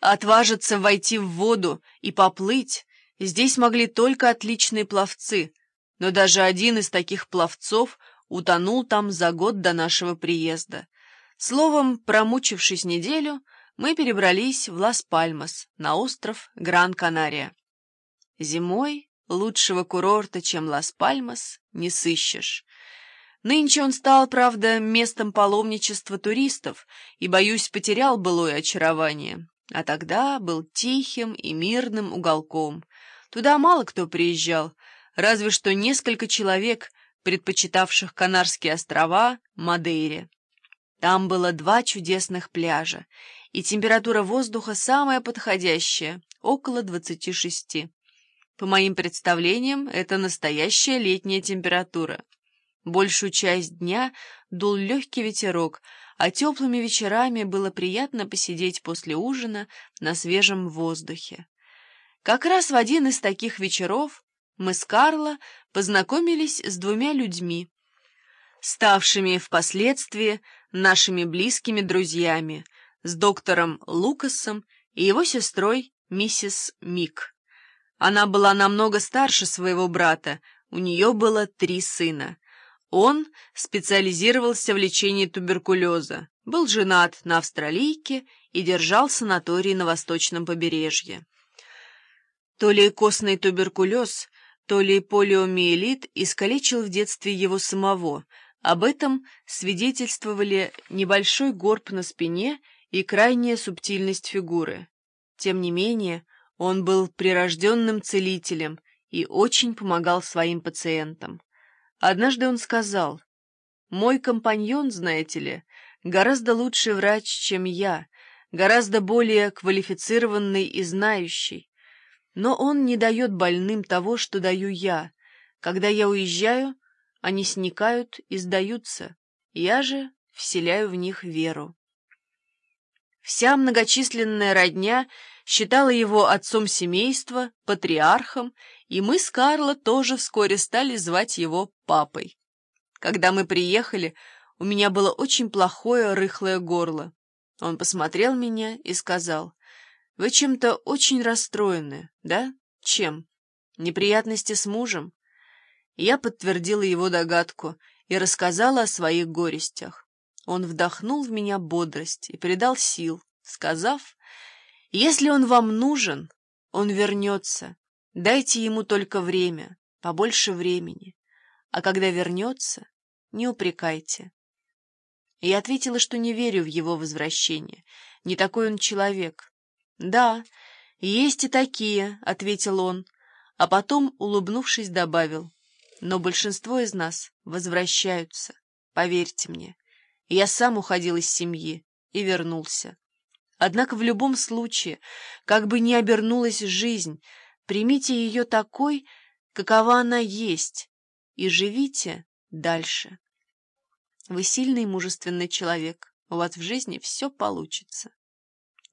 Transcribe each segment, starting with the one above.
Отважиться войти в воду и поплыть здесь могли только отличные пловцы, но даже один из таких пловцов утонул там за год до нашего приезда. Словом, промучившись неделю, мы перебрались в Лас-Пальмас, на остров Гран-Канария. Зимой лучшего курорта, чем Лас-Пальмас, не сыщешь. Нынче он стал, правда, местом паломничества туристов и, боюсь, потерял былое очарование. А тогда был тихим и мирным уголком. Туда мало кто приезжал, разве что несколько человек, предпочитавших Канарские острова Мадейре. Там было два чудесных пляжа, и температура воздуха самая подходящая, около 26. По моим представлениям, это настоящая летняя температура. Большую часть дня дул легкий ветерок, а теплыми вечерами было приятно посидеть после ужина на свежем воздухе. Как раз в один из таких вечеров мы с Карло познакомились с двумя людьми, ставшими впоследствии нашими близкими друзьями, с доктором Лукасом и его сестрой миссис Мик. Она была намного старше своего брата, у нее было три сына — он специализировался в лечении туберкулеза, был женат на австралийке и держал санаторий на восточном побережье. То ли костный туберкулез, то ли полиомиелит искалечил в детстве его самого. Об этом свидетельствовали небольшой горб на спине и крайняя субтильность фигуры. Тем не менее, он был прирожденным целителем и очень помогал своим пациентам. Однажды он сказал, «Мой компаньон, знаете ли, гораздо лучший врач, чем я, гораздо более квалифицированный и знающий. Но он не дает больным того, что даю я. Когда я уезжаю, они сникают и сдаются. Я же вселяю в них веру». Вся многочисленная родня считала его отцом семейства, патриархом и мы с Карло тоже вскоре стали звать его папой. Когда мы приехали, у меня было очень плохое рыхлое горло. Он посмотрел меня и сказал, «Вы чем-то очень расстроены, да? Чем? Неприятности с мужем?» Я подтвердила его догадку и рассказала о своих горестях. Он вдохнул в меня бодрость и придал сил, сказав, «Если он вам нужен, он вернется, Дайте ему только время, побольше времени, а когда вернется, не упрекайте. Я ответила, что не верю в его возвращение, не такой он человек. «Да, есть и такие», — ответил он, а потом, улыбнувшись, добавил, «но большинство из нас возвращаются, поверьте мне. Я сам уходил из семьи и вернулся. Однако в любом случае, как бы ни обернулась жизнь, Примите ее такой, какова она есть, и живите дальше. Вы сильный и мужественный человек, у вас в жизни все получится.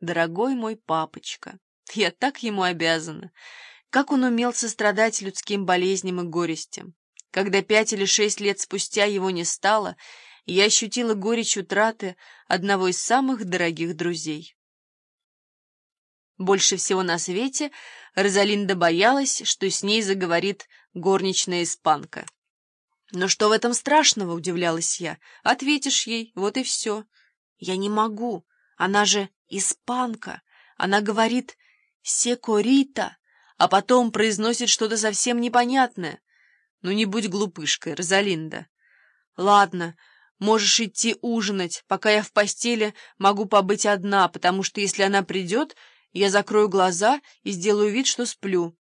Дорогой мой папочка, я так ему обязана. Как он умел сострадать людским болезням и горестям. Когда пять или шесть лет спустя его не стало, я ощутила горечь утраты одного из самых дорогих друзей. Больше всего на свете Розалинда боялась, что с ней заговорит горничная испанка. «Но что в этом страшного?» — удивлялась я. «Ответишь ей, вот и все». «Я не могу. Она же испанка. Она говорит «секорита», а потом произносит что-то совсем непонятное. Ну не будь глупышкой, Розалинда. Ладно, можешь идти ужинать, пока я в постели могу побыть одна, потому что если она придет, я закрою глаза и сделаю вид, что сплю.